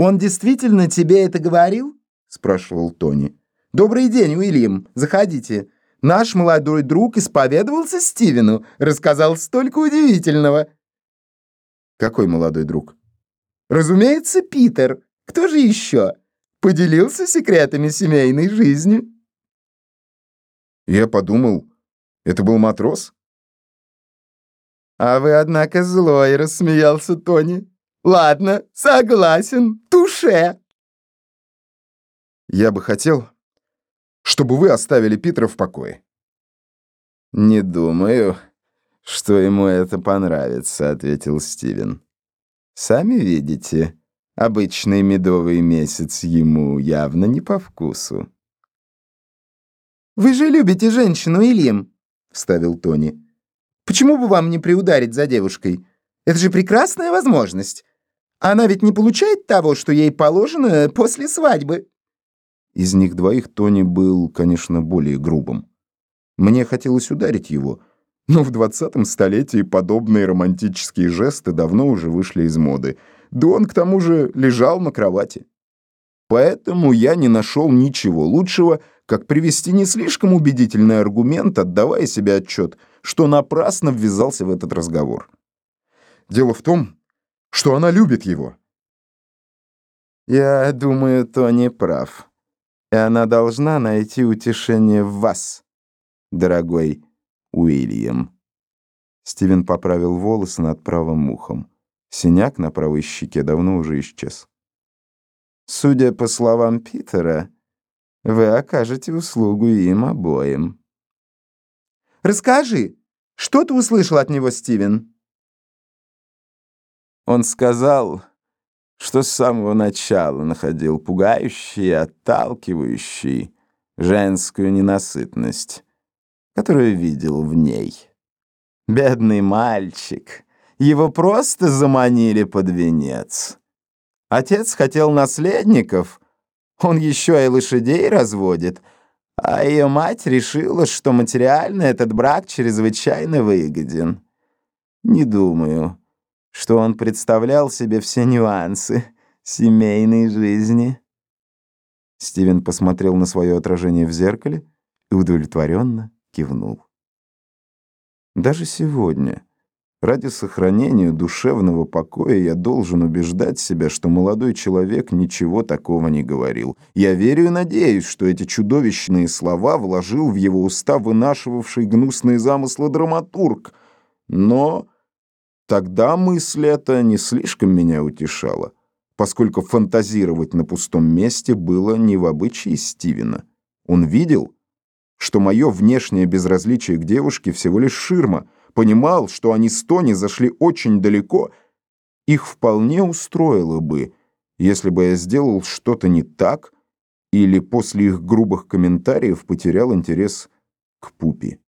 «Он действительно тебе это говорил?» — спрашивал Тони. «Добрый день, Уильям. Заходите. Наш молодой друг исповедовался Стивену, рассказал столько удивительного». «Какой молодой друг?» «Разумеется, Питер. Кто же еще? Поделился секретами семейной жизни». Я подумал, это был матрос. «А вы, однако, злой», — рассмеялся Тони. «Ладно, согласен, туше». Я бы хотел, чтобы вы оставили Питера в покое. «Не думаю, что ему это понравится», — ответил Стивен. «Сами видите, обычный медовый месяц ему явно не по вкусу». «Вы же любите женщину, Ильям», — вставил Тони. Почему бы вам не приударить за девушкой? Это же прекрасная возможность. Она ведь не получает того, что ей положено после свадьбы». Из них двоих Тони был, конечно, более грубым. Мне хотелось ударить его, но в двадцатом столетии подобные романтические жесты давно уже вышли из моды. Да он, к тому же, лежал на кровати. Поэтому я не нашел ничего лучшего, как привести не слишком убедительный аргумент, отдавая себе отчет, что напрасно ввязался в этот разговор. Дело в том, что она любит его. Я думаю, Тони прав. И она должна найти утешение в вас, дорогой Уильям. Стивен поправил волосы над правым ухом. Синяк на правой щеке давно уже исчез. Судя по словам Питера, вы окажете услугу им обоим. «Расскажи, что ты услышал от него, Стивен?» Он сказал, что с самого начала находил пугающий и отталкивающий женскую ненасытность, которую видел в ней. Бедный мальчик, его просто заманили под венец. Отец хотел наследников — он еще и лошадей разводит, а ее мать решила, что материально этот брак чрезвычайно выгоден. Не думаю, что он представлял себе все нюансы семейной жизни. Стивен посмотрел на свое отражение в зеркале и удовлетворенно кивнул. Даже сегодня, Ради сохранения душевного покоя я должен убеждать себя, что молодой человек ничего такого не говорил. Я верю и надеюсь, что эти чудовищные слова вложил в его уста вынашивавший гнусные замыслы драматург. Но тогда мысль эта не слишком меня утешала, поскольку фантазировать на пустом месте было не в обычае Стивена. Он видел, что мое внешнее безразличие к девушке всего лишь ширма — понимал, что они с Тони зашли очень далеко, их вполне устроило бы, если бы я сделал что-то не так или после их грубых комментариев потерял интерес к Пупи.